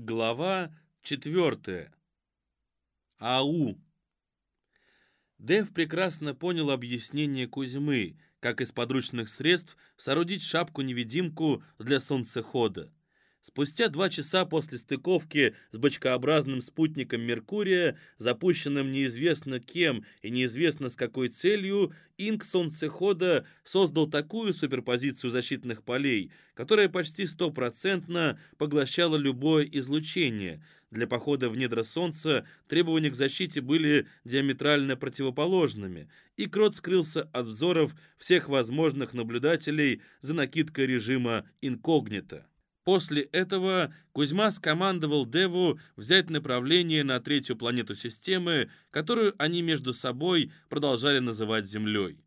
Глава 4. АУ. Дэв прекрасно понял объяснение Кузьмы, как из подручных средств соорудить шапку-невидимку для солнцехода. Спустя два часа после стыковки с бочкообразным спутником Меркурия, запущенным неизвестно кем и неизвестно с какой целью, Инк Солнцехода создал такую суперпозицию защитных полей, которая почти стопроцентно поглощала любое излучение. Для похода в недра Солнца требования к защите были диаметрально противоположными, и Крот скрылся от взоров всех возможных наблюдателей за накидкой режима инкогнито. После этого Кузьма скомандовал Деву взять направление на третью планету системы, которую они между собой продолжали называть Землей.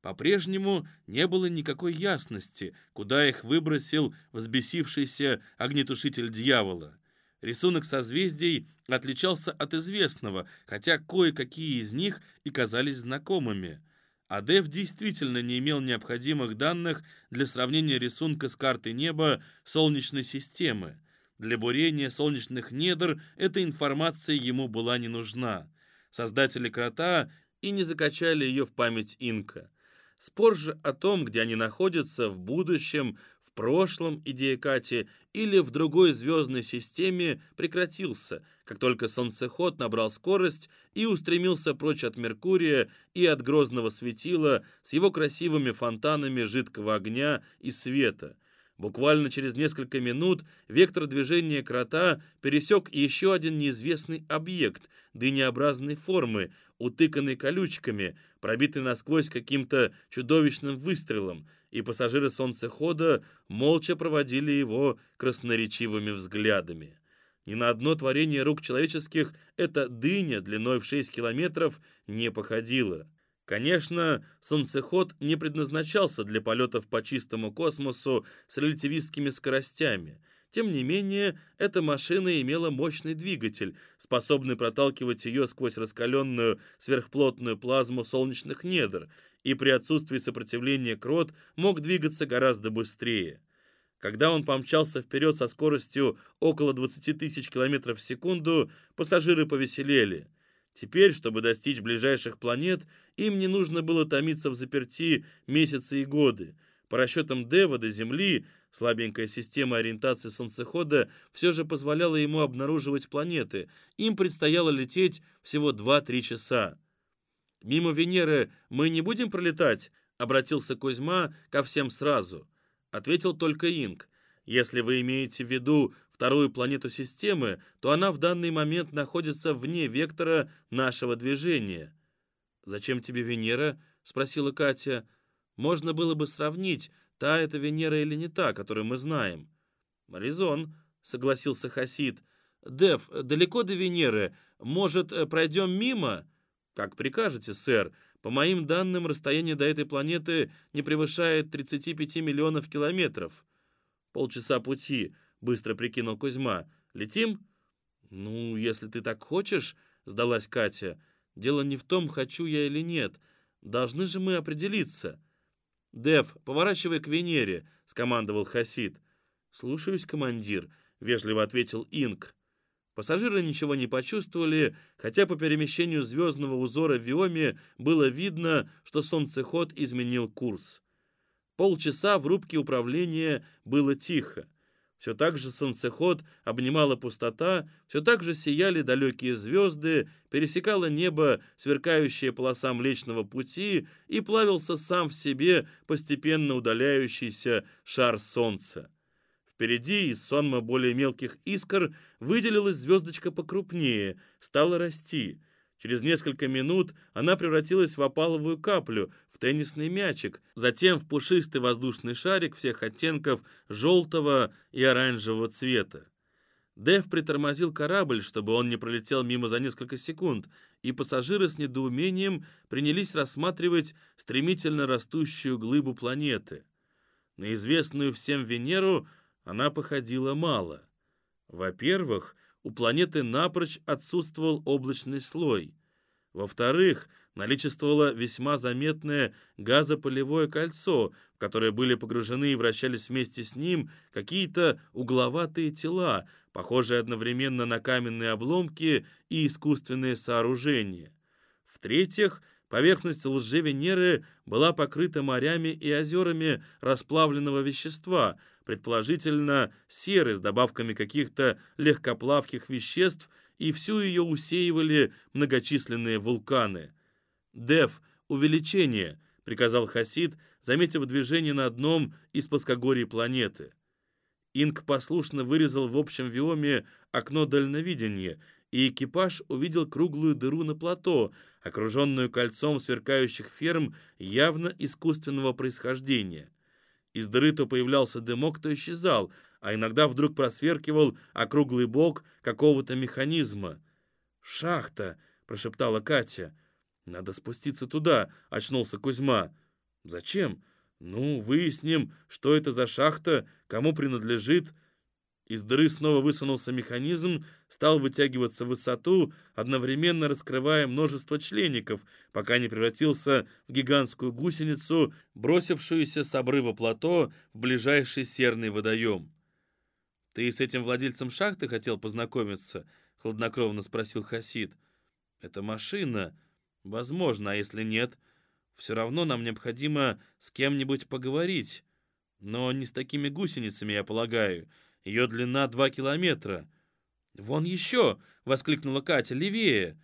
По-прежнему не было никакой ясности, куда их выбросил взбесившийся огнетушитель дьявола. Рисунок созвездий отличался от известного, хотя кое-какие из них и казались знакомыми – Адев действительно не имел необходимых данных для сравнения рисунка с картой неба Солнечной системы. Для бурения солнечных недр эта информация ему была не нужна. Создатели крота и не закачали ее в память инка. Спор же о том, где они находятся в будущем, в прошлом, идея Кати, или в другой звездной системе прекратился, как только солнцеход набрал скорость и устремился прочь от Меркурия и от грозного светила с его красивыми фонтанами жидкого огня и света. Буквально через несколько минут вектор движения крота пересек еще один неизвестный объект дынеобразной формы, утыканный колючками, пробитый насквозь каким-то чудовищным выстрелом, и пассажиры солнцехода молча проводили его красноречивыми взглядами. Ни на одно творение рук человеческих эта дыня длиной в 6 километров не походила. Конечно, солнцеход не предназначался для полетов по чистому космосу с релятивистскими скоростями – тем не менее, эта машина имела мощный двигатель, способный проталкивать ее сквозь раскаленную сверхплотную плазму солнечных недр, и при отсутствии сопротивления крот мог двигаться гораздо быстрее. Когда он помчался вперед со скоростью около 20 тысяч километров в секунду, пассажиры повеселели. Теперь, чтобы достичь ближайших планет, им не нужно было томиться в заперти месяцы и годы. По расчетам Дева до Земли Слабенькая система ориентации солнцехода все же позволяла ему обнаруживать планеты. Им предстояло лететь всего 2-3 часа. «Мимо Венеры мы не будем пролетать?» — обратился Кузьма ко всем сразу. Ответил только Инг. «Если вы имеете в виду вторую планету системы, то она в данный момент находится вне вектора нашего движения». «Зачем тебе Венера?» — спросила Катя. «Можно было бы сравнить, та это Венера или не та, которую мы знаем?» «Резон», — согласился Хасид. «Дев, далеко до Венеры? Может, э, пройдем мимо?» «Как прикажете, сэр. По моим данным, расстояние до этой планеты не превышает 35 миллионов километров». «Полчаса пути», — быстро прикинул Кузьма. «Летим?» «Ну, если ты так хочешь», — сдалась Катя. «Дело не в том, хочу я или нет. Должны же мы определиться». «Дев, поворачивай к Венере», — скомандовал Хасид. «Слушаюсь, командир», — вежливо ответил Инк. Пассажиры ничего не почувствовали, хотя по перемещению звездного узора в Виоме было видно, что солнцеход изменил курс. Полчаса в рубке управления было тихо. Все так же солнцеход обнимала пустота, все так же сияли далекие звезды, пересекала небо сверкающая полоса Млечного Пути и плавился сам в себе постепенно удаляющийся шар Солнца. Впереди из сонма более мелких искр выделилась звездочка покрупнее, стала расти — Через несколько минут она превратилась в опаловую каплю, в теннисный мячик, затем в пушистый воздушный шарик всех оттенков желтого и оранжевого цвета. Дэв притормозил корабль, чтобы он не пролетел мимо за несколько секунд, и пассажиры с недоумением принялись рассматривать стремительно растущую глыбу планеты. На известную всем Венеру она походила мало. Во-первых, у планеты напрочь отсутствовал облачный слой. Во-вторых, наличествовало весьма заметное газопылевое кольцо, в которое были погружены и вращались вместе с ним какие-то угловатые тела, похожие одновременно на каменные обломки и искусственные сооружения. В-третьих, поверхность лжи-Венеры была покрыта морями и озерами расплавленного вещества, предположительно серы с добавками каких-то легкоплавких веществ, и всю ее усеивали многочисленные вулканы. «Дев, увеличение!» — приказал Хасид, заметив движение на одном из плоскогорий планеты. Инк послушно вырезал в общем виоме окно дальновидения, и экипаж увидел круглую дыру на плато, окруженную кольцом сверкающих ферм явно искусственного происхождения. Из дыры то появлялся дымок, то исчезал, а иногда вдруг просверкивал округлый бок какого-то механизма. «Шахта!» — прошептала Катя. «Надо спуститься туда», — очнулся Кузьма. «Зачем?» «Ну, выясним, что это за шахта, кому принадлежит». Из дыры снова высунулся механизм, стал вытягиваться в высоту, одновременно раскрывая множество члеников, пока не превратился в гигантскую гусеницу, бросившуюся с обрыва плато в ближайший серный водоем. «Ты с этим владельцем шахты хотел познакомиться?» — хладнокровно спросил Хасид. «Это машина. Возможно, а если нет...» Все равно нам необходимо с кем-нибудь поговорить. Но не с такими гусеницами, я полагаю. Ее длина два километра. «Вон еще!» — воскликнула Катя. «Левее!»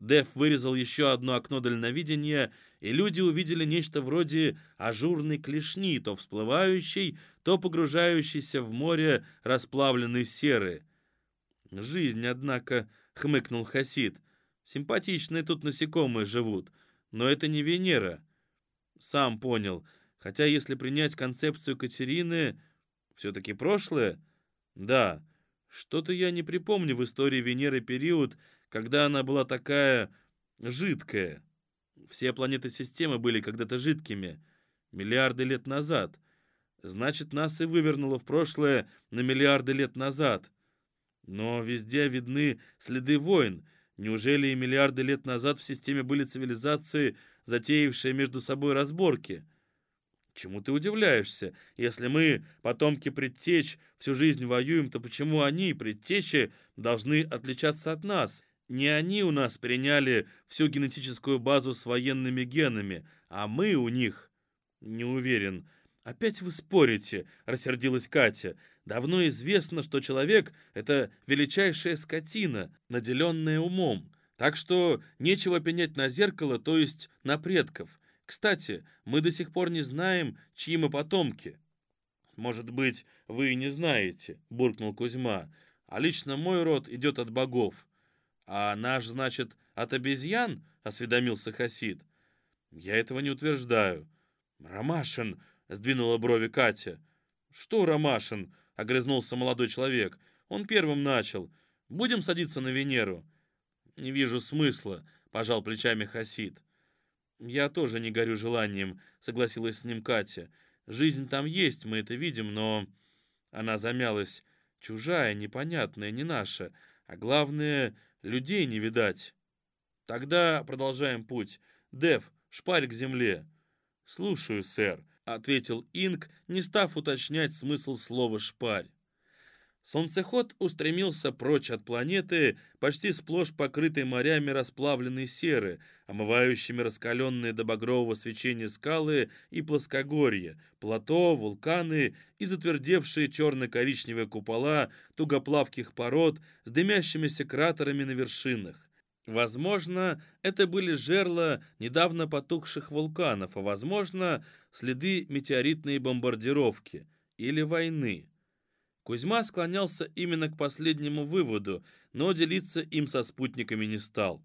Дев вырезал еще одно окно дальновидения, и люди увидели нечто вроде ажурной клешни, то всплывающей, то погружающейся в море расплавленной серы. «Жизнь, однако», — хмыкнул Хасид. «Симпатичные тут насекомые живут. Но это не Венера. Сам понял. Хотя, если принять концепцию Катерины, все-таки прошлое? Да. Что-то я не припомню в истории Венеры период, когда она была такая жидкая. Все планеты системы были когда-то жидкими. Миллиарды лет назад. Значит, нас и вывернуло в прошлое на миллиарды лет назад. Но везде видны следы войн — Неужели и миллиарды лет назад в системе были цивилизации, затеявшие между собой разборки? Чему ты удивляешься? Если мы, потомки предтеч, всю жизнь воюем, то почему они, предтечи, должны отличаться от нас? Не они у нас приняли всю генетическую базу с военными генами, а мы у них. Не уверен. Опять вы спорите, рассердилась Катя. Давно известно, что человек — это величайшая скотина, наделенная умом. Так что нечего пенять на зеркало, то есть на предков. Кстати, мы до сих пор не знаем, чьи мы потомки». «Может быть, вы и не знаете», — буркнул Кузьма. «А лично мой род идет от богов». «А наш, значит, от обезьян?» — осведомился Хасид. «Я этого не утверждаю». «Ромашин!» — сдвинула брови Катя. «Что Ромашин?» огрызнулся молодой человек. Он первым начал. Будем садиться на Венеру. Не вижу смысла, пожал плечами Хасид. Я тоже не горю желанием, согласилась с ним Катя. Жизнь там есть, мы это видим, но... Она замялась. Чужая, непонятная, не наша. А главное, людей не видать. Тогда продолжаем путь. Дев, шпарь к земле. Слушаю, сэр. — ответил Инг, не став уточнять смысл слова «шпарь». Солнцеход устремился прочь от планеты, почти сплошь покрытой морями расплавленной серы, омывающими раскаленные до багрового свечения скалы и плоскогорья, плато, вулканы и затвердевшие черно-коричневые купола тугоплавких пород с дымящимися кратерами на вершинах. Возможно, это были жерла недавно потухших вулканов, а возможно, следы метеоритной бомбардировки или войны. Кузьма склонялся именно к последнему выводу, но делиться им со спутниками не стал.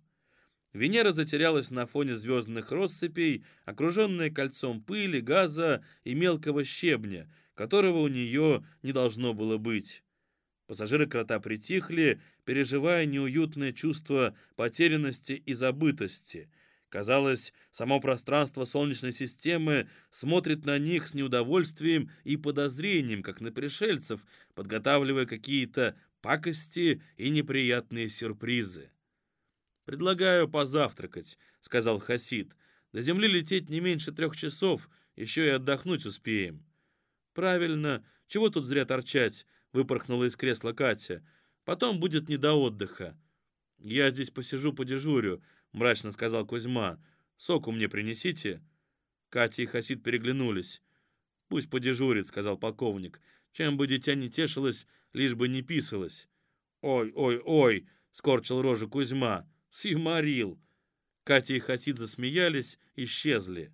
Венера затерялась на фоне звездных россыпей, окруженная кольцом пыли, газа и мелкого щебня, которого у нее не должно было быть. Пассажиры крота притихли, переживая неуютное чувство потерянности и забытости. Казалось, само пространство Солнечной системы смотрит на них с неудовольствием и подозрением, как на пришельцев, подготавливая какие-то пакости и неприятные сюрпризы. «Предлагаю позавтракать», — сказал Хасид. «До земли лететь не меньше трех часов, еще и отдохнуть успеем». «Правильно. Чего тут зря торчать?» — выпорхнула из кресла Катя. «Потом будет не до отдыха». «Я здесь посижу, подежурю», — мрачно сказал Кузьма. «Соку мне принесите». Катя и Хасид переглянулись. «Пусть подежурит», — сказал полковник. «Чем бы дитя не тешилось, лишь бы не писалось». «Ой, ой, ой!» — скорчил рожу Кузьма. «Сьюморил!» Катя и Хасид засмеялись, исчезли.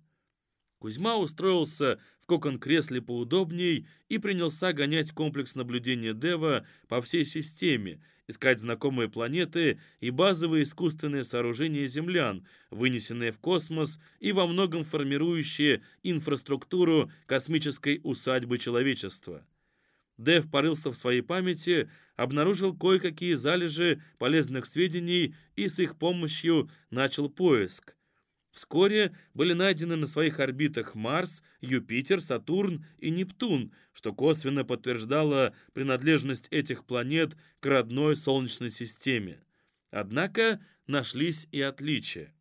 Кузьма устроился в кокон-кресле поудобней и принялся гонять комплекс наблюдения Дева по всей системе, искать знакомые планеты и базовые искусственные сооружения землян, вынесенные в космос и во многом формирующие инфраструктуру космической усадьбы человечества. Дэв порылся в своей памяти, обнаружил кое-какие залежи полезных сведений и с их помощью начал поиск. Вскоре были найдены на своих орбитах Марс, Юпитер, Сатурн и Нептун, что косвенно подтверждало принадлежность этих планет к родной Солнечной системе. Однако нашлись и отличия.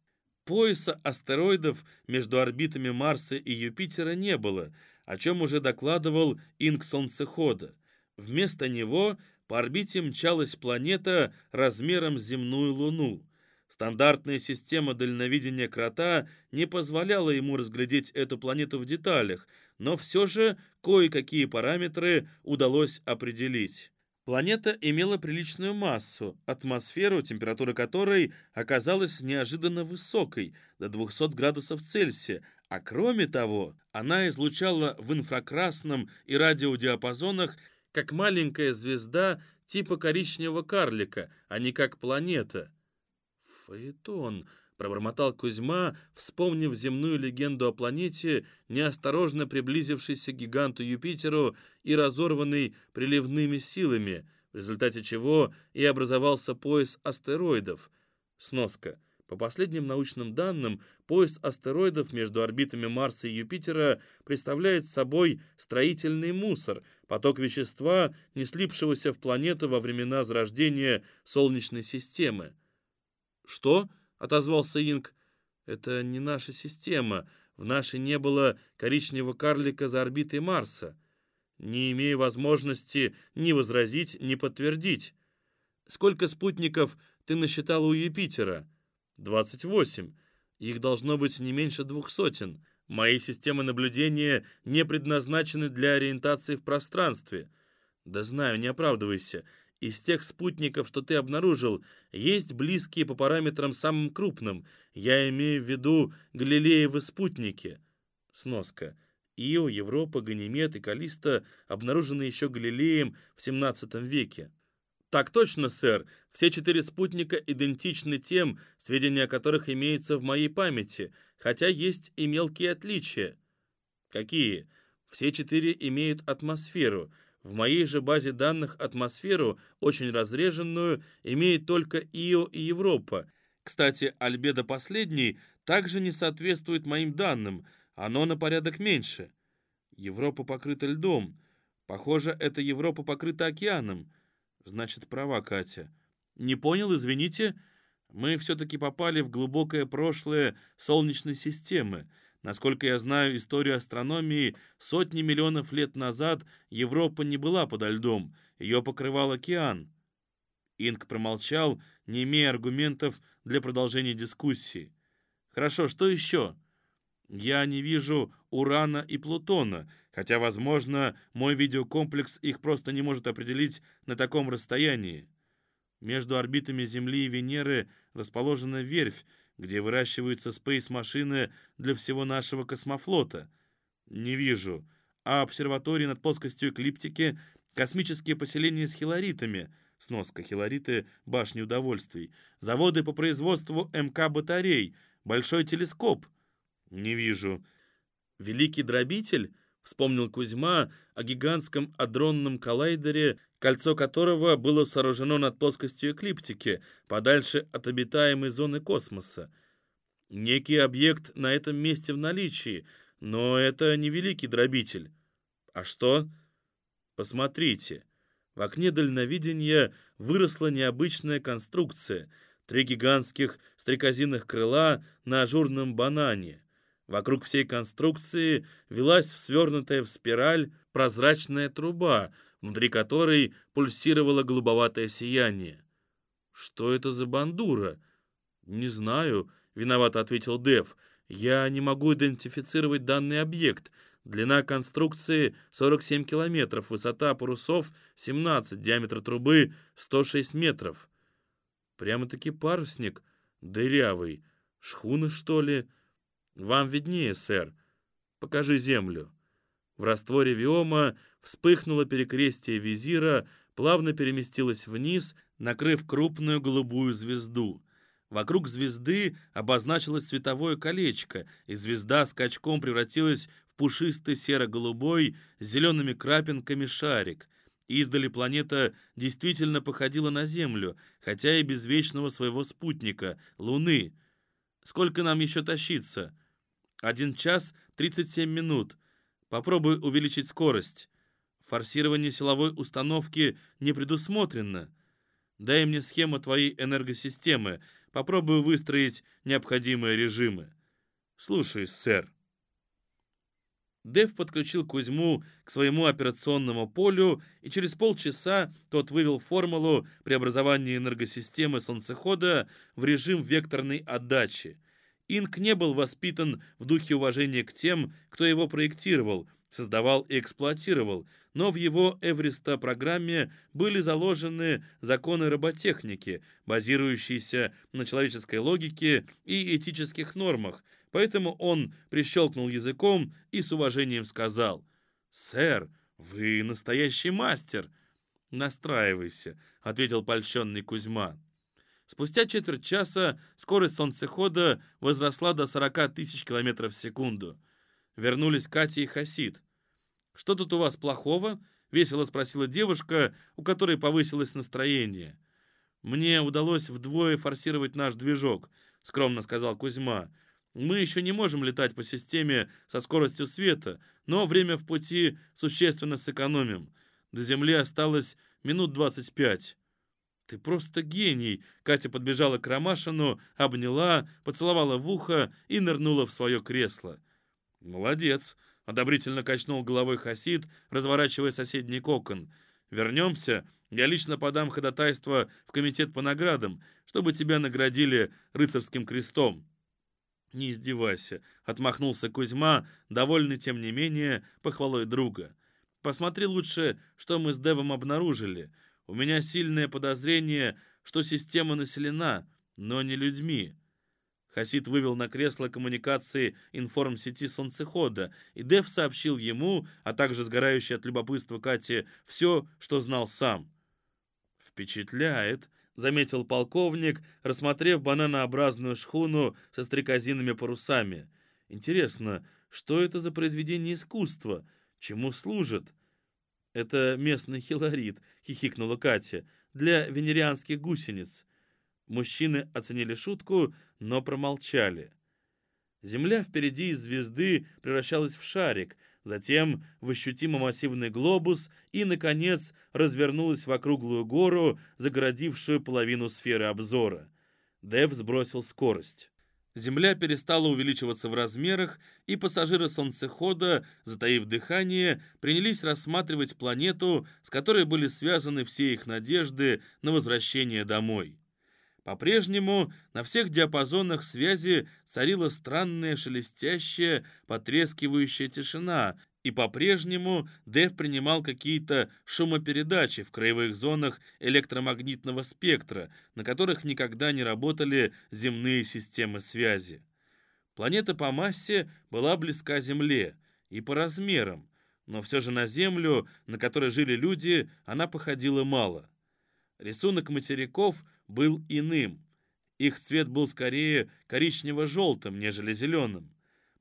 Пояса астероидов между орбитами Марса и Юпитера не было, о чем уже докладывал Инк Солнцехода. Вместо него по орбите мчалась планета размером с земную Луну. Стандартная система дальновидения Крота не позволяла ему разглядеть эту планету в деталях, но все же кое-какие параметры удалось определить. Планета имела приличную массу, атмосферу, температура которой оказалась неожиданно высокой, до 200 градусов Цельсия, а кроме того, она излучала в инфракрасном и радиодиапазонах как маленькая звезда типа коричневого карлика, а не как планета. «Фаэтон», — пробормотал Кузьма, вспомнив земную легенду о планете, неосторожно приблизившейся к гиганту Юпитеру и разорванной приливными силами, в результате чего и образовался пояс астероидов. Сноска. По последним научным данным, пояс астероидов между орбитами Марса и Юпитера представляет собой строительный мусор, поток вещества, не слипшегося в планету во времена зарождения Солнечной системы. «Что?» — отозвался Инг. «Это не наша система. В нашей не было коричневого карлика за орбитой Марса. Не имею возможности ни возразить, ни подтвердить. Сколько спутников ты насчитал у Юпитера?» «Двадцать восемь. Их должно быть не меньше двух сотен. Мои системы наблюдения не предназначены для ориентации в пространстве». «Да знаю, не оправдывайся. Из тех спутников, что ты обнаружил, есть близкие по параметрам самым крупным. Я имею в виду Галилеевы спутники. Сноска. Ио, Европа, Ганимед и Калиста обнаружены еще Галилеем в 17 веке. Так точно, сэр. Все четыре спутника идентичны тем, сведения о которых имеются в моей памяти, хотя есть и мелкие отличия. Какие? Все четыре имеют атмосферу — в моей же базе данных атмосферу, очень разреженную, имеет только Ио и Европа. Кстати, альбедо последний также не соответствует моим данным, оно на порядок меньше. Европа покрыта льдом. Похоже, эта Европа покрыта океаном. Значит, права Катя. Не понял, извините? Мы все-таки попали в глубокое прошлое Солнечной системы. Насколько я знаю историю астрономии, сотни миллионов лет назад Европа не была подо льдом, ее покрывал океан. Инг промолчал, не имея аргументов для продолжения дискуссии. «Хорошо, что еще?» «Я не вижу Урана и Плутона, хотя, возможно, мой видеокомплекс их просто не может определить на таком расстоянии. Между орбитами Земли и Венеры расположена верфь, где выращиваются спейс-машины для всего нашего космофлота? Не вижу. А обсерватории над плоскостью эклиптики, космические поселения с хилоритами, сноска хилориты, башни удовольствий, заводы по производству МК-батарей, большой телескоп? Не вижу. Великий дробитель? Вспомнил Кузьма о гигантском адронном коллайдере, кольцо которого было сооружено над плоскостью эклиптики, подальше от обитаемой зоны космоса. Некий объект на этом месте в наличии, но это не великий дробитель. А что? Посмотрите. В окне дальновидения выросла необычная конструкция — три гигантских стрекозиных крыла на ажурном банане. Вокруг всей конструкции велась свернутая в спираль прозрачная труба, внутри которой пульсировало голубоватое сияние. «Что это за бандура?» «Не знаю», — виновато ответил Дев. «Я не могу идентифицировать данный объект. Длина конструкции 47 километров, высота парусов 17, диаметр трубы 106 метров». «Прямо-таки парусник, дырявый. Шхуна, что ли?» «Вам виднее, сэр. Покажи землю». В растворе виома вспыхнуло перекрестие визира, плавно переместилось вниз, накрыв крупную голубую звезду. Вокруг звезды обозначилось световое колечко, и звезда скачком превратилась в пушистый серо-голубой с зелеными крапинками шарик. Издали планета действительно походила на Землю, хотя и без вечного своего спутника — Луны. Сколько нам еще тащиться? Один час тридцать семь минут. Попробуй увеличить скорость. Форсирование силовой установки не предусмотрено. Дай мне схему твоей энергосистемы. Попробую выстроить необходимые режимы. Слушай, сэр. Дэв подключил Кузьму к своему операционному полю, и через полчаса тот вывел формулу преобразования энергосистемы солнцехода в режим векторной отдачи — Инк не был воспитан в духе уважения к тем, кто его проектировал, создавал и эксплуатировал, но в его Эвриста-программе были заложены законы роботехники, базирующиеся на человеческой логике и этических нормах, поэтому он прищелкнул языком и с уважением сказал «Сэр, вы настоящий мастер!» «Настраивайся», — ответил польщенный Кузьма. Спустя четверть часа скорость солнцехода возросла до 40 тысяч километров в секунду. Вернулись Катя и Хасид. «Что тут у вас плохого?» — весело спросила девушка, у которой повысилось настроение. «Мне удалось вдвое форсировать наш движок», — скромно сказал Кузьма. «Мы еще не можем летать по системе со скоростью света, но время в пути существенно сэкономим. До Земли осталось минут 25. «Ты просто гений!» Катя подбежала к Ромашину, обняла, поцеловала в ухо и нырнула в свое кресло. «Молодец!» — одобрительно качнул головой Хасид, разворачивая соседний кокон. «Вернемся, я лично подам ходатайство в комитет по наградам, чтобы тебя наградили рыцарским крестом». «Не издевайся», — отмахнулся Кузьма, довольный, тем не менее, похвалой друга. «Посмотри лучше, что мы с Девом обнаружили. У меня сильное подозрение, что система населена, но не людьми. Хасид вывел на кресло коммуникации информсети солнцехода, и Дев сообщил ему, а также сгорающей от любопытства Кате, все, что знал сам. «Впечатляет», — заметил полковник, рассмотрев бананообразную шхуну со стрекозинными парусами. «Интересно, что это за произведение искусства? Чему служит?» «Это местный хилорит», — хихикнула Катя, — «для венерианских гусениц». Мужчины оценили шутку, но промолчали. Земля впереди из звезды превращалась в шарик, затем в ощутимо массивный глобус и, наконец, развернулась в округлую гору, загородившую половину сферы обзора. Дэв сбросил скорость. Земля перестала увеличиваться в размерах, и пассажиры солнцехода, затаив дыхание, принялись рассматривать планету, с которой были связаны все их надежды на возвращение домой. По-прежнему на всех диапазонах связи царила странная шелестящая, потрескивающая тишина, и по-прежнему Дэв принимал какие-то шумопередачи в краевых зонах электромагнитного спектра, на которых никогда не работали земные системы связи. Планета по массе была близка Земле и по размерам, но все же на Землю, на которой жили люди, она походила мало. Рисунок материков был иным. Их цвет был скорее коричнево-желтым, нежели зеленым.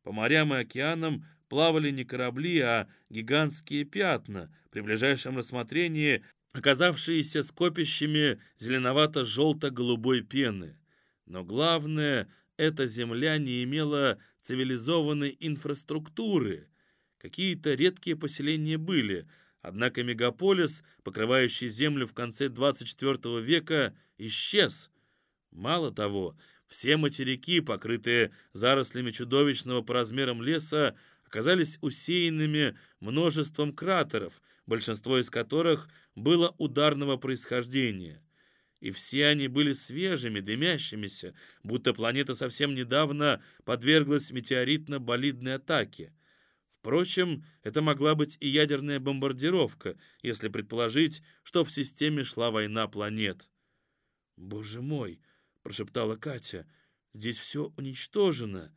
По морям и океанам плавали не корабли, а гигантские пятна, при ближайшем рассмотрении оказавшиеся скопищами зеленовато-желто-голубой пены. Но главное, эта земля не имела цивилизованной инфраструктуры. Какие-то редкие поселения были, однако мегаполис, покрывающий землю в конце 24 века, исчез. Мало того, все материки, покрытые зарослями чудовищного по размерам леса, оказались усеянными множеством кратеров, большинство из которых было ударного происхождения. И все они были свежими, дымящимися, будто планета совсем недавно подверглась метеоритно-болидной атаке. Впрочем, это могла быть и ядерная бомбардировка, если предположить, что в системе шла война планет. «Боже мой!» — прошептала Катя. «Здесь все уничтожено».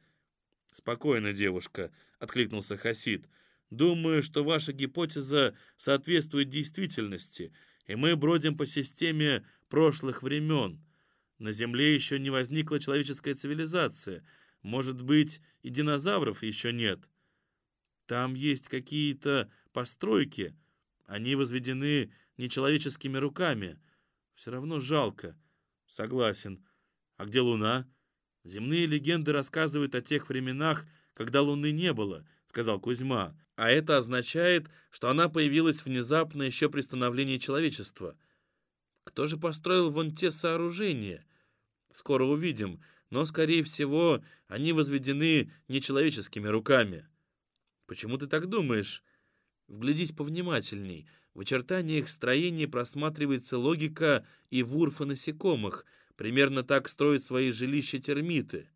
«Спокойно, девушка», — откликнулся Хасид. «Думаю, что ваша гипотеза соответствует действительности, и мы бродим по системе прошлых времен. На Земле еще не возникла человеческая цивилизация. Может быть, и динозавров еще нет. Там есть какие-то постройки. Они возведены нечеловеческими руками. Все равно жалко. Согласен. А где Луна? Земные легенды рассказывают о тех временах, когда Луны не было, сказал Кузьма. А это означает, что она появилась внезапно еще при становлении человечества. Кто же построил вон те сооружения? Скоро увидим, но, скорее всего, они возведены нечеловеческими руками. Почему ты так думаешь? Вглядись повнимательней. В очертаниях строения просматривается логика и вурфа насекомых. Примерно так строят свои жилища термиты.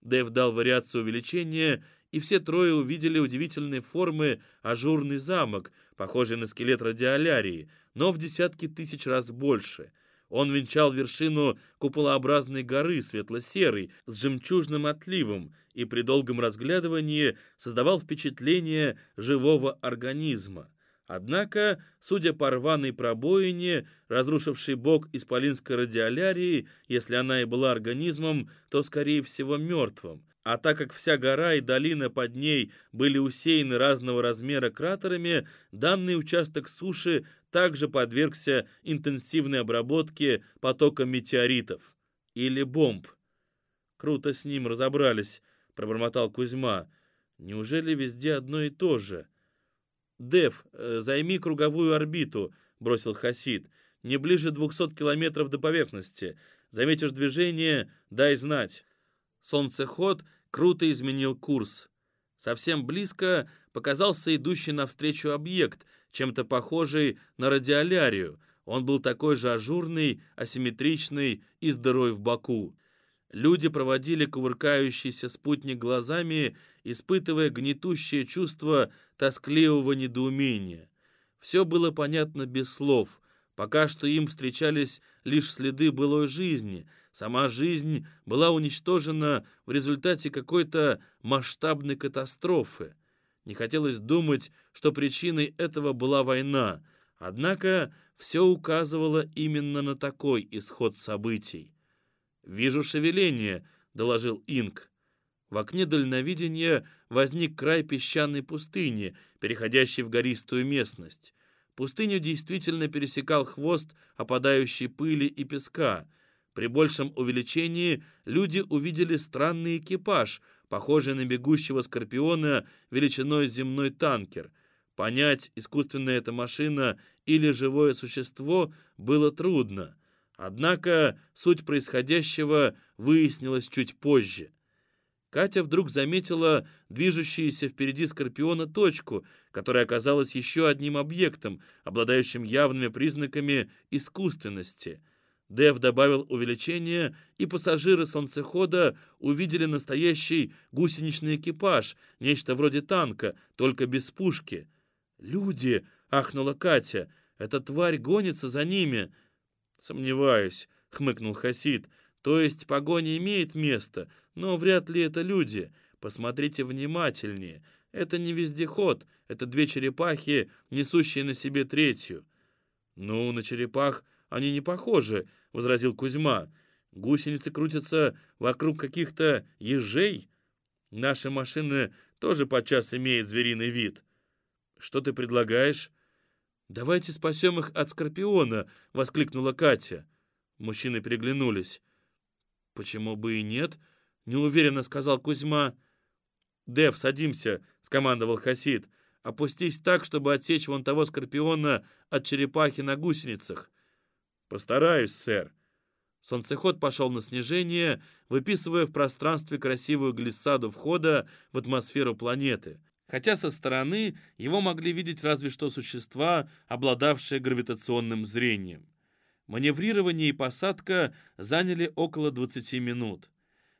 Дэв дал вариацию увеличения, и все трое увидели удивительные формы ажурный замок, похожий на скелет радиолярии, но в десятки тысяч раз больше — он венчал вершину куполообразной горы светло-серой с жемчужным отливом и при долгом разглядывании создавал впечатление живого организма. Однако, судя по рваной пробоине, разрушившей бок исполинской радиолярии, если она и была организмом, то, скорее всего, мертвым. А так как вся гора и долина под ней были усеяны разного размера кратерами, данный участок суши также подвергся интенсивной обработке потоком метеоритов или бомб. «Круто с ним разобрались», — пробормотал Кузьма. «Неужели везде одно и то же?» «Дев, э, займи круговую орбиту», — бросил Хасид. «Не ближе двухсот километров до поверхности. Заметишь движение, дай знать». Солнцеход круто изменил курс. Совсем близко показался идущий навстречу объект, чем-то похожий на радиолярию. Он был такой же ажурный, асимметричный и с в боку. Люди проводили кувыркающийся спутник глазами, испытывая гнетущее чувство тоскливого недоумения. Все было понятно без слов. Пока что им встречались лишь следы былой жизни — Сама жизнь была уничтожена в результате какой-то масштабной катастрофы. Не хотелось думать, что причиной этого была война, однако все указывало именно на такой исход событий. «Вижу шевеление», — доложил Инк. В окне дальновидения возник край песчаной пустыни, переходящей в гористую местность. Пустыню действительно пересекал хвост опадающей пыли и песка — при большем увеличении люди увидели странный экипаж, похожий на бегущего скорпиона величиной земной танкер. Понять, искусственная эта машина или живое существо, было трудно. Однако суть происходящего выяснилась чуть позже. Катя вдруг заметила движущуюся впереди Скорпиона точку, которая оказалась еще одним объектом, обладающим явными признаками искусственности — Дэв добавил увеличение, и пассажиры солнцехода увидели настоящий гусеничный экипаж, нечто вроде танка, только без пушки. «Люди!» — ахнула Катя. «Эта тварь гонится за ними!» «Сомневаюсь», — хмыкнул Хасид. «То есть погоня имеет место, но вряд ли это люди. Посмотрите внимательнее. Это не вездеход, это две черепахи, несущие на себе третью». «Ну, на черепах они не похожи», — возразил Кузьма. «Гусеницы крутятся вокруг каких-то ежей. Наши машины тоже подчас имеют звериный вид. Что ты предлагаешь?» «Давайте спасем их от Скорпиона!» — воскликнула Катя. Мужчины переглянулись. «Почему бы и нет?» — неуверенно сказал Кузьма. «Дев, садимся!» — скомандовал Хасид. «Опустись так, чтобы отсечь вон того Скорпиона от черепахи на гусеницах. «Постараюсь, сэр». Солнцеход пошел на снижение, выписывая в пространстве красивую глиссаду входа в атмосферу планеты. Хотя со стороны его могли видеть разве что существа, обладавшие гравитационным зрением. Маневрирование и посадка заняли около 20 минут.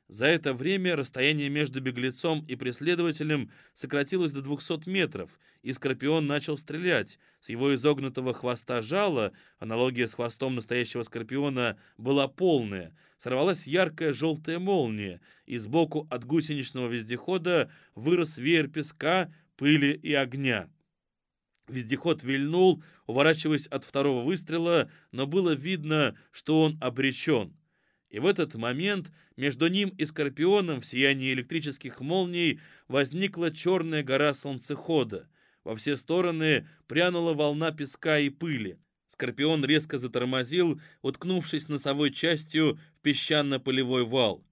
За это время расстояние между беглецом и преследователем сократилось до 200 метров, и Скорпион начал стрелять. С его изогнутого хвоста жала, аналогия с хвостом настоящего Скорпиона была полная, сорвалась яркая желтая молния, и сбоку от гусеничного вездехода вырос веер песка, пыли и огня. Вездеход вильнул, уворачиваясь от второго выстрела, но было видно, что он обречен. И в этот момент между ним и Скорпионом в сиянии электрических молний возникла черная гора солнцехода. Во все стороны прянула волна песка и пыли. Скорпион резко затормозил, уткнувшись носовой частью в песчано-полевой вал.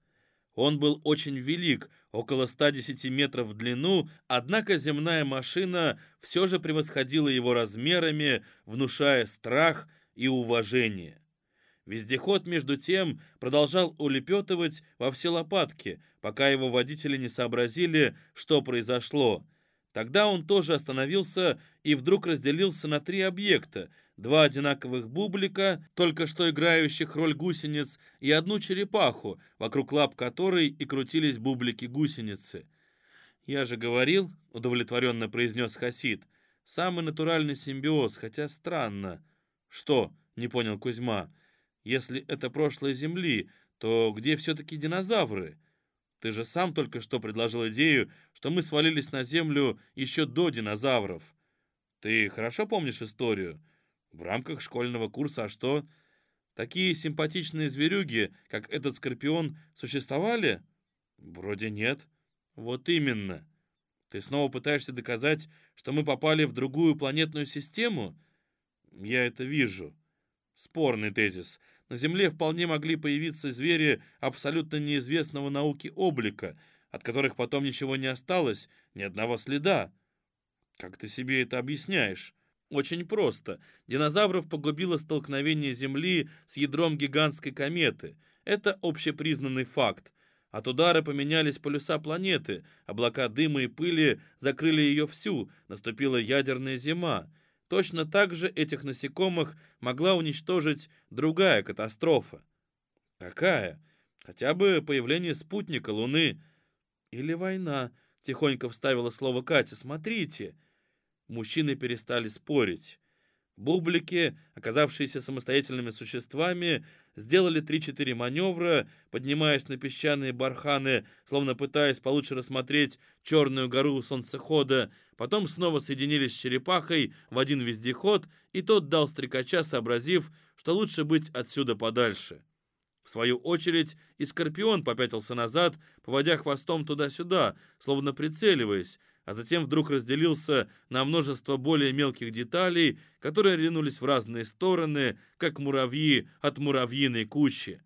Он был очень велик, около 110 метров в длину, однако земная машина все же превосходила его размерами, внушая страх и уважение. Вездеход, между тем, продолжал улепетывать во все лопатки, пока его водители не сообразили, что произошло. Тогда он тоже остановился и вдруг разделился на три объекта. Два одинаковых бублика, только что играющих роль гусениц, и одну черепаху, вокруг лап которой и крутились бублики-гусеницы. «Я же говорил», — удовлетворенно произнес Хасид, — «самый натуральный симбиоз, хотя странно». «Что?» — не понял Кузьма. Если это прошлое Земли, то где все-таки динозавры? Ты же сам только что предложил идею, что мы свалились на Землю еще до динозавров. Ты хорошо помнишь историю? В рамках школьного курса, а что? Такие симпатичные зверюги, как этот скорпион, существовали? Вроде нет. Вот именно. Ты снова пытаешься доказать, что мы попали в другую планетную систему? Я это вижу. Спорный тезис. На Земле вполне могли появиться звери абсолютно неизвестного науки облика, от которых потом ничего не осталось, ни одного следа. Как ты себе это объясняешь? Очень просто. Динозавров погубило столкновение Земли с ядром гигантской кометы. Это общепризнанный факт. От удара поменялись полюса планеты, облака дыма и пыли закрыли ее всю, наступила ядерная зима. Точно так же этих насекомых могла уничтожить другая катастрофа. Какая? Хотя бы появление спутника Луны. Или война, тихонько вставила слово Катя. Смотрите. Мужчины перестали спорить. Бублики, оказавшиеся самостоятельными существами, сделали 3-4 маневра, поднимаясь на песчаные барханы, словно пытаясь получше рассмотреть черную гору солнцехода, потом снова соединились с черепахой в один вездеход, и тот дал стрекача, сообразив, что лучше быть отсюда подальше. В свою очередь и Скорпион попятился назад, поводя хвостом туда-сюда, словно прицеливаясь, а затем вдруг разделился на множество более мелких деталей, которые ринулись в разные стороны, как муравьи от муравьиной кучи.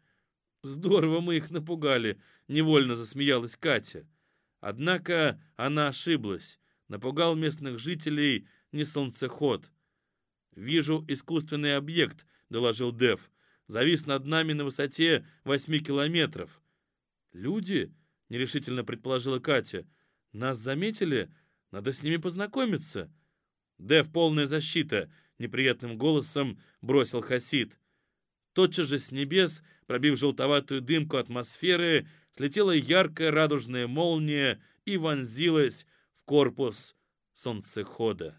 «Здорово мы их напугали», — невольно засмеялась Катя. Однако она ошиблась. Напугал местных жителей не солнцеход. «Вижу искусственный объект», — доложил Дев. «Завис над нами на высоте восьми километров». «Люди?» — нерешительно предположила Катя. Нас заметили? Надо с ними познакомиться. Дэв, полная защита, неприятным голосом бросил Хасид. Тотчас же с небес, пробив желтоватую дымку атмосферы, слетела яркая радужная молния и вонзилась в корпус солнцехода.